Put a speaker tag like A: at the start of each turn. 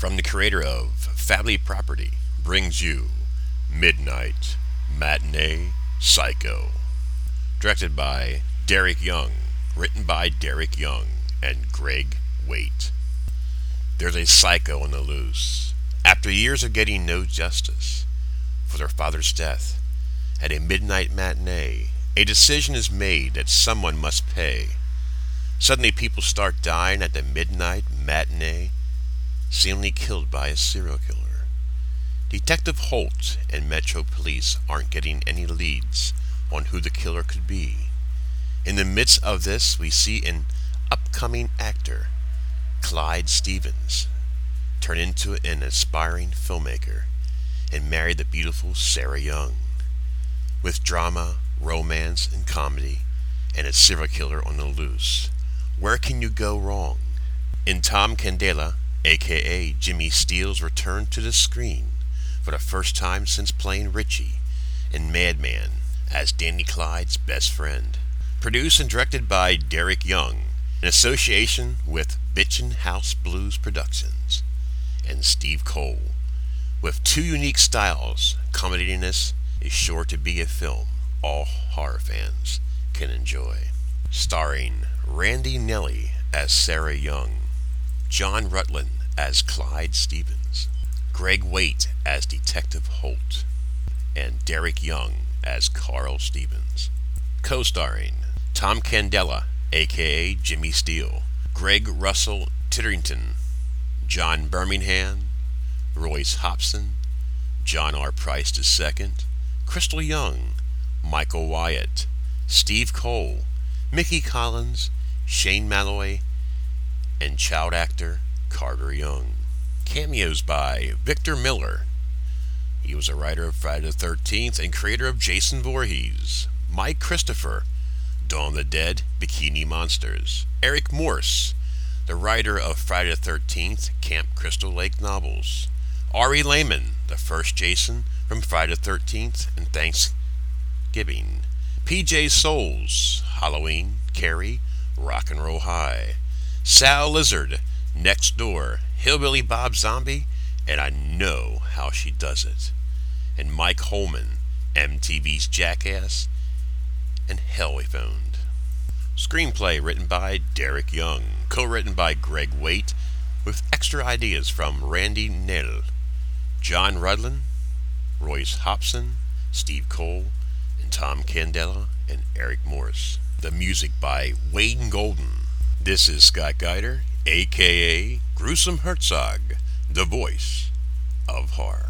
A: from the creator of Family Property, brings you Midnight Matinee Psycho. Directed by Derek Young, written by Derek Young and Greg Waite. There's a psycho on the loose. After years of getting no justice for their father's death, at a midnight matinee, a decision is made that someone must pay. Suddenly people start dying at the midnight matinee, seemingly killed by a serial killer. Detective Holt and Metro Police aren't getting any leads on who the killer could be. In the midst of this, we see an upcoming actor, Clyde Stevens, turn into an aspiring filmmaker and marry the beautiful Sarah Young. With drama, romance, and comedy, and a serial killer on the loose, where can you go wrong? In Tom Candela, aka Jimmy Steele's return to the screen for the first time since playing Richie in Madman as Danny Clyde's best friend. Produced and directed by Derek Young in association with Bitchin' House Blues Productions and Steve Cole. With two unique styles, comediness is sure to be a film all horror fans can enjoy. Starring Randy Nelly as Sarah Young, John Rutland as Clyde Stevens, Greg Waite as Detective Holt, and Derek Young as Carl Stevens. Co-starring Tom Candela, aka Jimmy Steele, Greg Russell Titterington, John Birmingham, Royce Hobson, John R. Price II, Crystal Young, Michael Wyatt, Steve Cole, Mickey Collins, Shane Malloy, and child actor Carter Young. Cameos by Victor Miller. He was a writer of Friday the 13th and creator of Jason Voorhees. Mike Christopher, Dawn of the Dead, Bikini Monsters. Eric Morse, the writer of Friday the 13th, Camp Crystal Lake novels. Ari Lehman, the first Jason from Friday the 13th and Thanksgiving. PJ Soles, Halloween, Carrie, Rock and Roll High. Sal Lizard, Next Door, Hillbilly Bob Zombie, and I know how she does it. And Mike Holman, MTV's Jackass, and Hell We Found. Screenplay written by Derek Young, co-written by Greg Waite, with extra ideas from Randy Nelle, John Rudland, Royce Hobson, Steve Cole, and Tom Candela and Eric Morse. The music by Wayne Golden. This is Scott Geider, aka Gruesome Herzog, the voice of horror.